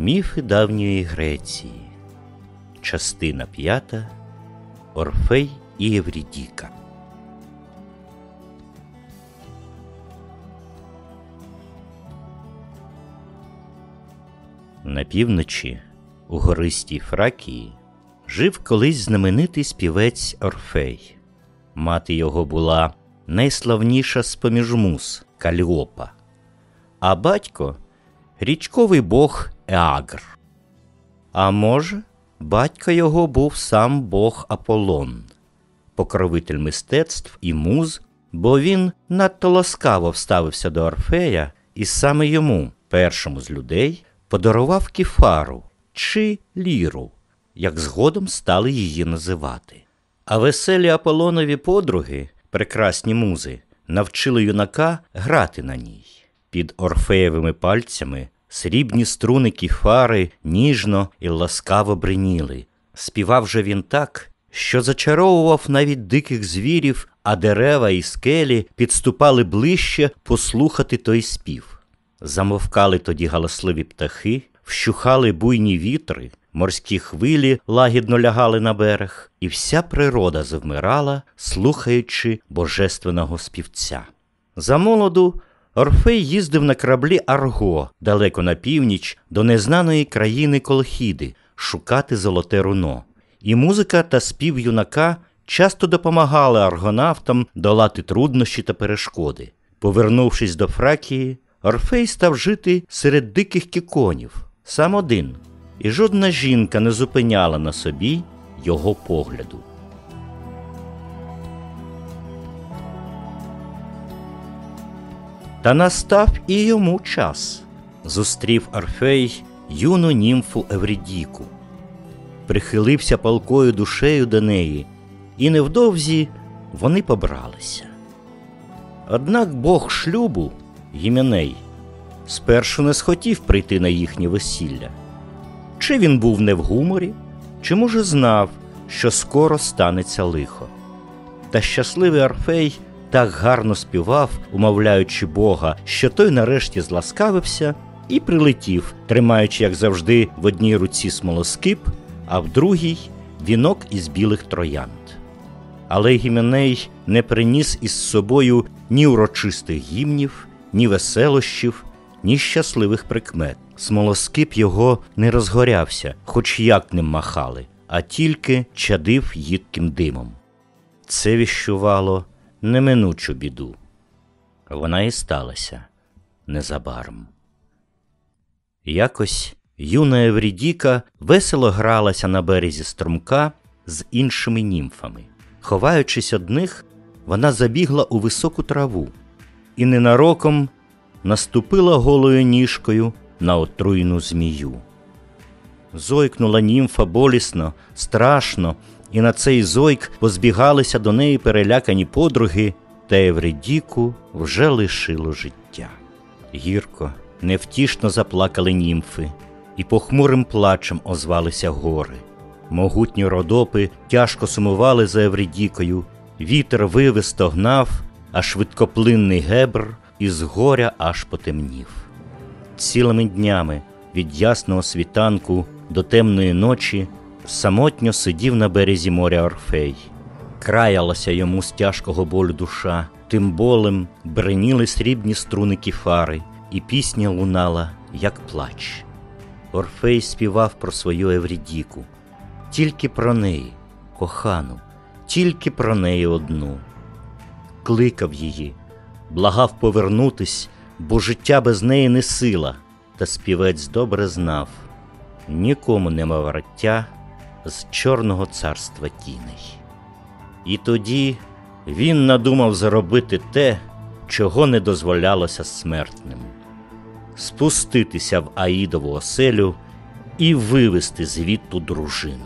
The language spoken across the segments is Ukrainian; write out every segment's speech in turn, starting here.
Міфи давньої Греції. Частина п'ята Орфей і Еврідіка. На півночі у гористій Фракії жив колись знаменитий співець Орфей. Мати його була найславніша з поміж мус Каліопа, а батько річковий бог Еагр. А може, батько його був сам бог Аполлон, покровитель мистецтв і муз, бо він надто ласкаво вставився до Орфея, і саме йому, першому з людей, подарував кефару чи ліру, як згодом стали її називати. А веселі Аполлонові подруги, прекрасні музи, навчили юнака грати на ній. Під орфеєвими пальцями срібні струни кіфари ніжно і ласкаво бриніли. Співав же він так, що зачаровував навіть диких звірів, а дерева і скелі підступали ближче послухати той спів. Замовкали тоді галасливі птахи, вщухали буйні вітри, морські хвилі лагідно лягали на берег, і вся природа завмирала, слухаючи божественного співця. За молоду Орфей їздив на кораблі Арго далеко на північ до незнаної країни Колхіди шукати золоте руно. І музика та спів юнака часто допомагали аргонавтам долати труднощі та перешкоди. Повернувшись до Фракії, Орфей став жити серед диких кіконів, сам один, і жодна жінка не зупиняла на собі його погляду. Та настав і йому час. Зустрів Орфей юну німфу Еврідіку, прихилився палкою душею до неї, і невдовзі вони побралися. Однак бог шлюбу, Гіменей, спершу не схотів прийти на їхнє весілля. Чи він був не в гуморі, чи, може, знав, що скоро станеться лихо. Та щасливий Орфей так гарно співав, умовляючи Бога, що той нарешті зласкавився і прилетів, тримаючи, як завжди, в одній руці смолоскип, а в другій вінок із білих троянд. Але Гіменей не приніс із собою ні урочистих гімнів, ні веселощів, ні щасливих прикмет. Смолоскип його не розгорявся, хоч як ним махали, а тільки чадив їдким димом. Це віщувало неминучу біду. Вона і сталася незабаром. Якось юна Еврідіка весело гралася на березі струмка з іншими німфами. Ховаючись од них, вона забігла у високу траву і ненароком наступила голою ніжкою на отруйну змію. Зойкнула німфа болісно, страшно, і на цей зойк позбігалися до неї перелякані подруги, та Евредіку вже лишило життя. Гірко, невтішно заплакали німфи, і похмурим плачем озвалися гори. Могутні родопи тяжко сумували за Евредікою, вітер виви стогнав, а швидкоплинний гебр із горя аж потемнів. Цілими днями від ясного світанку до темної ночі самотньо сидів на березі моря Орфей. Краялася йому з тяжкого болю душа, тим болем бреніли срібні струни кіфари, і пісня лунала, як плач. Орфей співав про свою Еврідіку, тільки про неї, кохану, тільки про неї одну. Кликав її, благав повернутись, бо життя без неї не сила, та співець добре знав нікому нема вороття з Чорного царства тіней. І тоді він надумав заробити те, чого не дозволялося смертним спуститися в Аїдову оселю і вивести звідту дружину.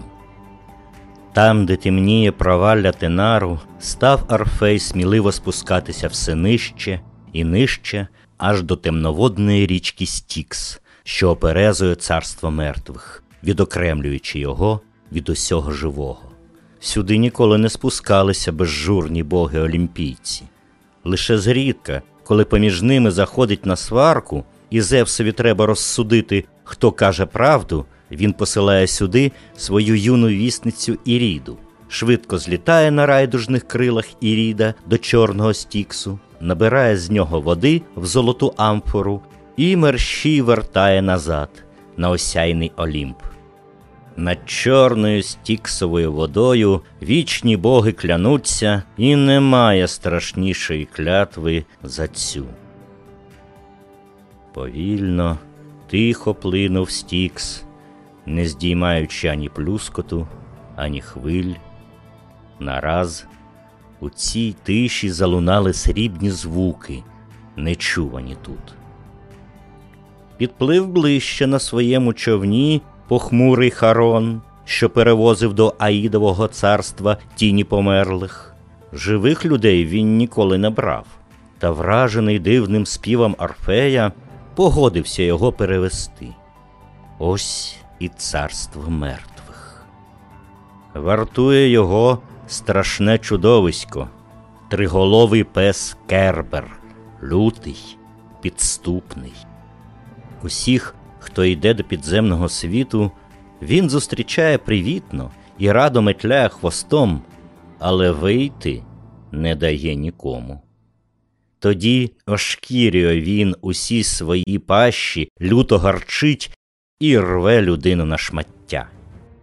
Там, де темніє провалля Тенару, став Орфей сміливо спускатися все нижче і нижче, аж до темноводної річки Стікс, що оперезує царство мертвих, відокремлюючи його від усього живого. Сюди ніколи не спускалися безжурні боги олімпійці. Лише зрідка, коли поміж ними заходить на сварку, і Зевсові треба розсудити, хто каже правду, він посилає сюди свою юну вісницю Іріду, швидко злітає на райдужних крилах Іріда до чорного стіксу, набирає з нього води в золоту амфору і мерщій вертає назад на осяйний Олімп. Над чорною стіксовою водою вічні боги клянуться, і немає страшнішої клятви за цю. Повільно, тихо плинув стікс, не здіймаючи ані плюскоту, ані хвиль. Нараз у цій тиші залунали срібні звуки, нечувані тут. Підплив ближче на своєму човні похмурий Харон, що перевозив до Аїдового царства тіні померлих. Живих людей він ніколи не брав, та вражений дивним співом Орфея, погодився його перевести. Ось і царство мертвих. Вартує його страшне чудовисько, триголовий пес Кербер, лютий, підступний. Усіх, хто йде до підземного світу, він зустрічає привітно і радо метляє хвостом, але вийти не дає нікому. Тоді ошкірює він усі свої пащі, люто гарчить і рве людину на шмаття.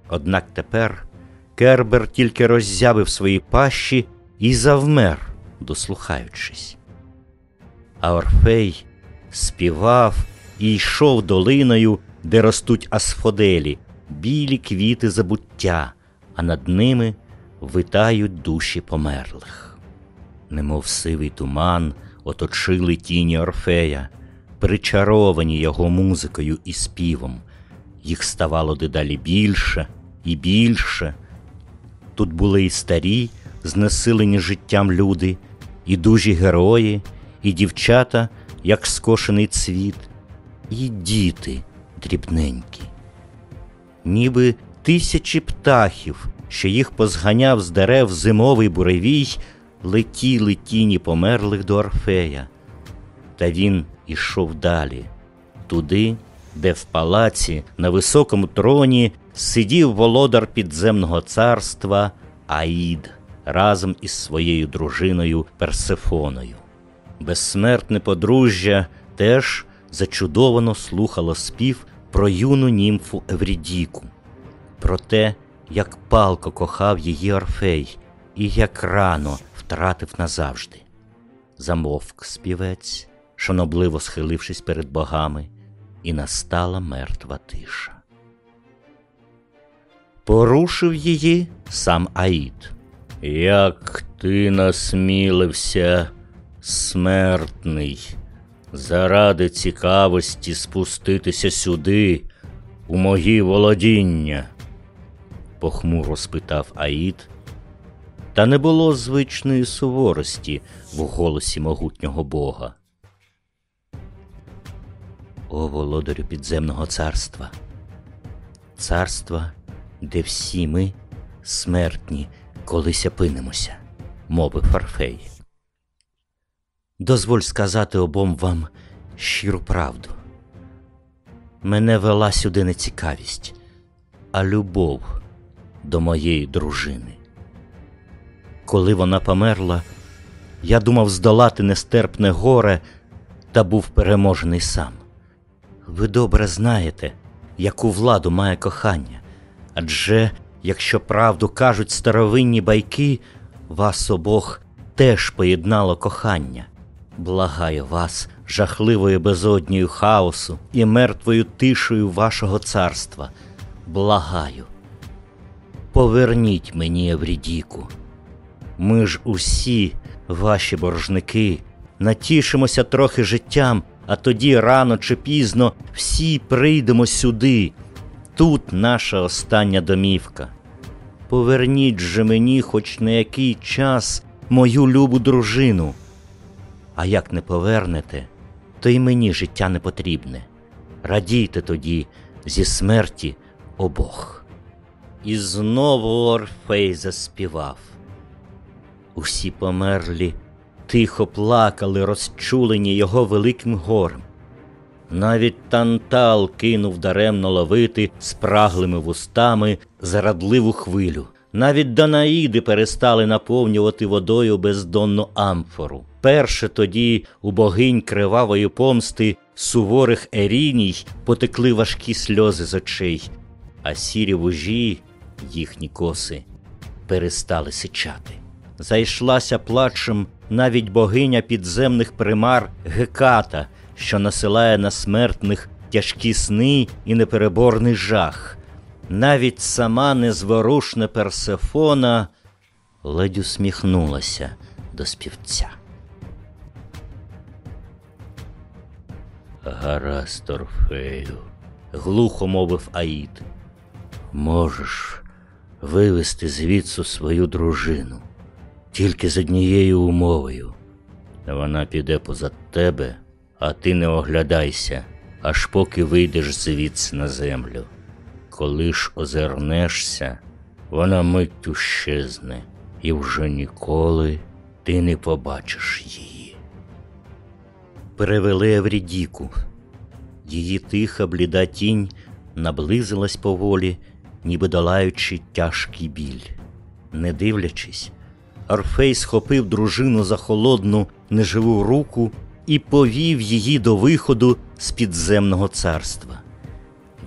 Однак тепер Кербер тільки роззявив свої пащі і завмер, дослухаючись. А Орфей співав і йшов долиною, де ростуть асфоделі, білі квіти забуття, а над ними витають душі померлих. Немов сивий туман оточили тіні Орфея, причаровані його музикою і співом. Їх ставало дедалі більше і більше. Тут були і старі, знесилені життям люди, і дужі герої, і дівчата, як скошений цвіт, і діти дрібненькі, ніби тисячі птахів, що їх позганяв з дерев зимовий буревій, летіли тіні померлих до Орфея. Та він ішов далі, туди, де в палаці на високому троні сидів володар підземного царства Аїд разом із своєю дружиною Персефоною. Безсмертне подружжя теж зачудовано слухало спів про юну німфу Еврідіку, про те, як палко кохав її Орфей і як рано втратив назавжди. Замовк співець, шанобливо схилившись перед богами, і настала мертва тиша. Порушив її сам Аїд. Як ти насмілився, смертний, заради цікавості спуститися сюди, у мої володіння? похмуро спитав Аїд, та не було звичної суворості в голосі могутнього бога. О володарю підземного царства, царства, де всі ми, смертні, колись опинимося, мовив Фарфей. Дозволь сказати обом вам щиру правду. Мене вела сюди не цікавість, а любов до моєї дружини. Коли вона померла, я думав здолати нестерпне горе та був переможений сам. Ви добре знаєте, яку владу має кохання, адже, якщо правду кажуть старовинні байки, вас обох теж поєднало кохання. Благаю вас, жахливою безодньою хаосу і мертвою тишою вашого царства. Благаю. Поверніть мені Еврідіку. Ми ж усі, ваші боржники, натішимося трохи життям, а тоді рано чи пізно всі прийдемо сюди. Тут наша остання домівка. Поверніть же мені хоч на який час мою любу дружину. А як не повернете, то й мені життя не потрібне. Радійте тоді зі смерті обох. І знову Орфей заспівав. Усі померлі тихо плакали, розчулені його великим горем. Навіть тантал кинув даремно ловити спраглими вустами зарадливу хвилю. Навіть Данаїди перестали наповнювати водою бездонну амфору. Перше тоді у богинь кривавої помсти суворих еріній потекли важкі сльози з очей, а сірі вужі, їхні коси, перестали сичати. Зайшлася плачем навіть богиня підземних примар Геката, що насилає на смертних тяжкі сни і непереборний жах. Навіть сама незворушна Персефона ледь усміхнулася до співця. Гаразд, Орфею, глухо мовив Аїд. Можеш вивести звідси свою дружину тільки з однією умовою. Вона піде позад тебе, а ти не оглядайся, аж поки вийдеш звідси на землю. Коли ж озирнешся, вона миттю щезне, і вже ніколи ти не побачиш її. Перевели Еврідіку. Її тиха, бліда тінь наблизилась поволі, ніби долаючи тяжкий біль. Не дивлячись, Орфей схопив дружину за холодну, неживу руку і повів її до виходу з підземного царства.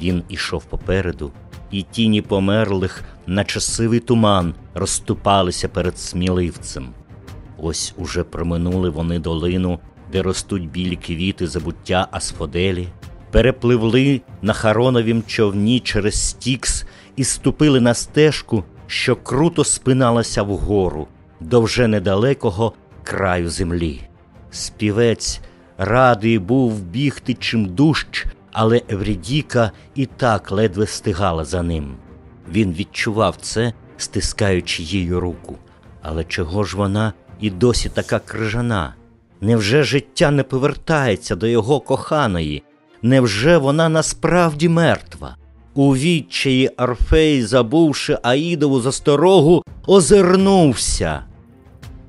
Він ішов попереду, і тіні померлих, наче сивий туман, розступалися перед сміливцем. Ось уже проминули вони долину, де ростуть білі квіти забуття Асфоделі, перепливли на хароновім човні через стікс і ступили на стежку, що круто спиналася вгору, до вже недалекого краю землі. Співець радий був бігти чим дужч, але Еврідіка і так ледве стигала за ним. Він відчував це, стискаючи її руку. Але чого ж вона і досі така крижана? Невже життя не повертається до його коханої? Невже вона насправді мертва? У відчаї Орфей, забувши Аїдову засторогу, озирнувся.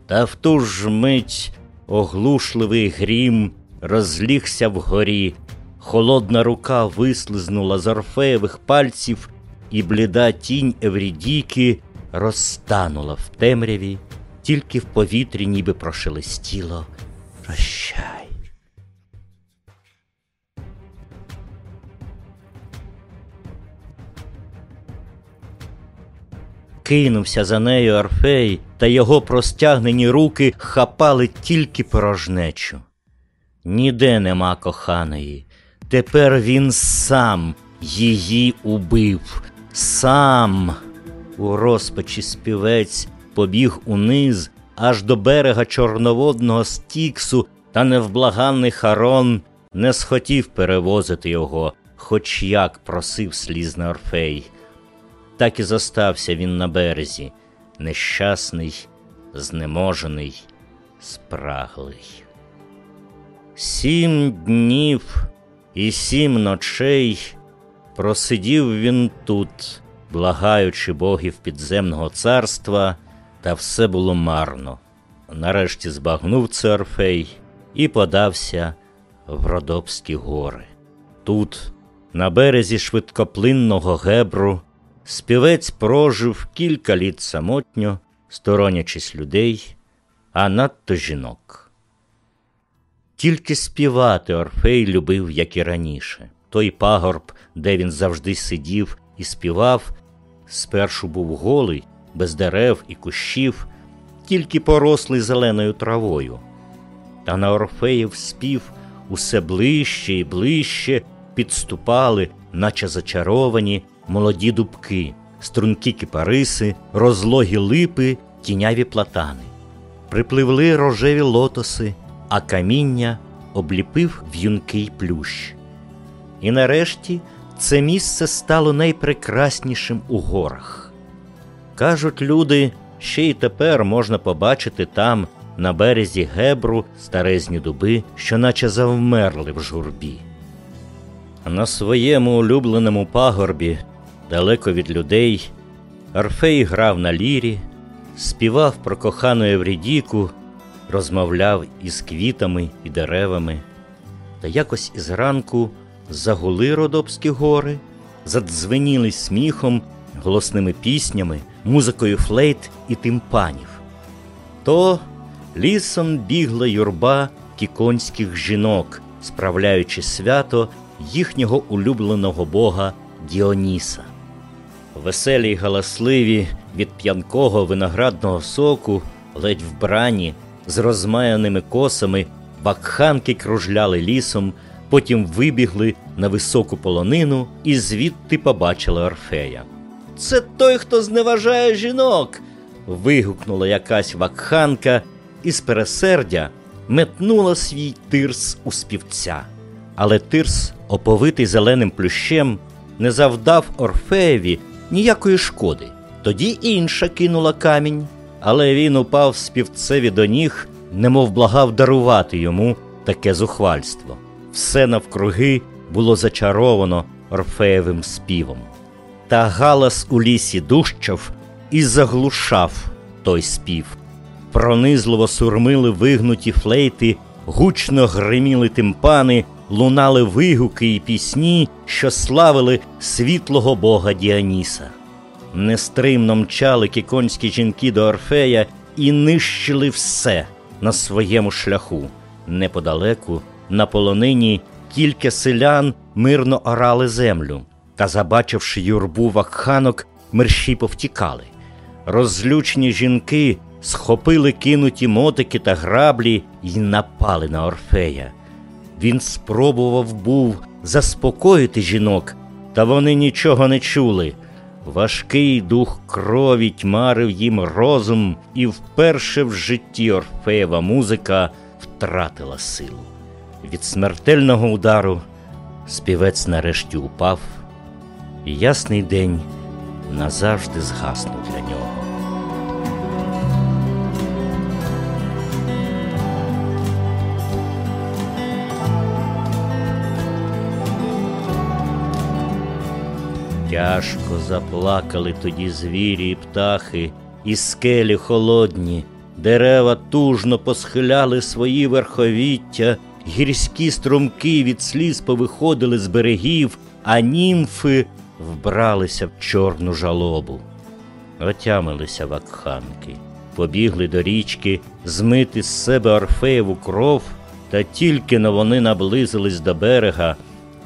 Та в ту ж мить оглушливий грім розлігся вгорі, холодна рука вислизнула з Орфеєвих пальців, і бліда тінь Еврідійки розтанула в темряві, тільки в повітрі ніби прошелестіло. Прощай. Кинувся за нею Орфей, та його простягнені руки хапали тільки порожнечу. Ніде нема коханої. Тепер він сам її убив, сам. У розпачі співець побіг униз аж до берега чорноводного стіксу, та невблаганний Харон не схотів перевозити його, хоч як просив слізний Орфей. Так і зостався він на березі, нещасний, знеможений, спраглий. Сім днів і сім ночей просидів він тут, благаючи богів підземного царства, та все було марно. Нарешті збагнув це Орфей і подався в Родопські гори. Тут, на березі швидкоплинного гебру, співець прожив кілька літ самотньо, сторонячись людей, а надто жінок. Тільки співати Орфей любив, як і раніше. Той пагорб, де він завжди сидів і співав, спершу був голий, без дерев і кущів, тільки порослий зеленою травою. Та на Орфеїв спів усе ближче і ближче підступали, наче зачаровані молоді дубки, стрункі кипариси, розлогі липи, тіняві платани. Припливли рожеві лотоси, а каміння обліпив в'юнкий плющ. І нарешті це місце стало найпрекраснішим у горах. Кажуть люди, ще й тепер можна побачити там, на березі гебру, старезні дуби, що наче завмерли в журбі. На своєму улюбленому пагорбі, далеко від людей, Орфей грав на лірі, співав про кохану Еврідіку, розмовляв із квітами і деревами. Та якось зранку загули Родопські гори, задзвеніли сміхом, голосними піснями, музикою флейт і тимпанів. То лісом бігла юрба кіконських жінок, справляючи свято їхнього улюбленого бога Діоніса. Веселі й галасливі від п'янкого виноградного соку, ледь вбрані, з розмаяними косами, вакханки кружляли лісом, потім вибігли на високу полонину і звідти побачили Орфея. Це той, хто зневажає жінок. вигукнула якась вакханка і з пересердя метнула свій тирс у співця. Але тирс, оповитий зеленим плющем, не завдав Орфеєві ніякої шкоди. Тоді інша кинула камінь, але він упав співцеві до ніг, немов благав дарувати йому таке зухвальство. Все навкруги було зачаровано Орфеєвим співом. Та галас у лісі дужчав і заглушав той спів. Пронизливо сурмили вигнуті флейти, гучно гриміли тимпани, лунали вигуки і пісні, що славили світлого бога Діаніса. Нестримно мчали кіконські жінки до Орфея і нищили все на своєму шляху. Неподалеку, на полонині, кілька селян мирно орали землю, та, забачивши юрбу вакханок, мерщі повтікали. Розлючні жінки схопили кинуті мотики та граблі й напали на Орфея. Він спробував був заспокоїти жінок, та вони нічого не чули. Важкий дух крові тьмарив їм розум, і вперше в житті Орфеєва музика втратила силу. Від смертельного удару співець нарешті упав, і ясний день назавжди згаснув для нього. Тяжко заплакали тоді звірі і птахи, і скелі холодні, дерева тужно посхиляли свої верховіття, гірські струмки від сліз повиходили з берегів, а німфи вбралися в чорну жалобу. Отямилися вакханки, побігли до річки змити з себе Орфеєву кров, та тільки но вони наблизились до берега,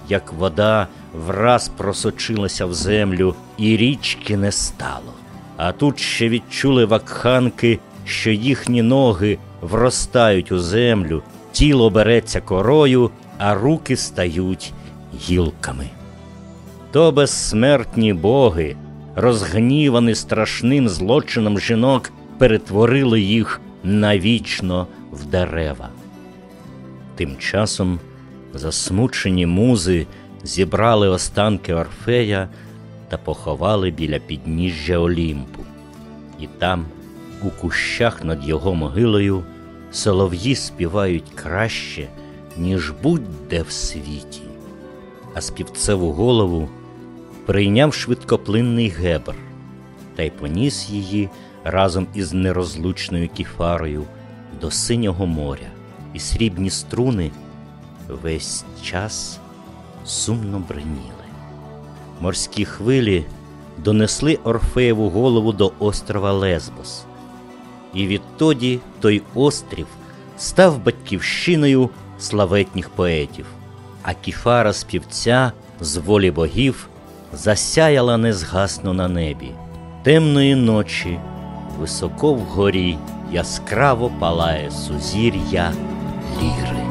як вода враз просочилася в землю, і річки не стало. А тут ще відчули вакханки, що їхні ноги вростають у землю, тіло береться корою, а руки стають гілками. То безсмертні боги, розгнівані страшним злочином жінок, перетворили їх навічно в дерева. Тим часом засмучені музи зібрали останки Орфея та поховали біля підніжжя Олімпу. І там, у кущах над його могилою, солов'ї співають краще, ніж будь-де в світі, а співцеву голову прийняв швидкоплинний гебр та й поніс її разом із нерозлучною кіфарою до синього моря, і срібні струни весь час сумно бреніли. Морські хвилі донесли Орфеєву голову до острова Лесбос. І відтоді той острів став батьківщиною славетніх поетів, а кіфара співця з волі богів засяяла незгасно на небі. Темної ночі високо вгорі яскраво палає сузір'я ліри.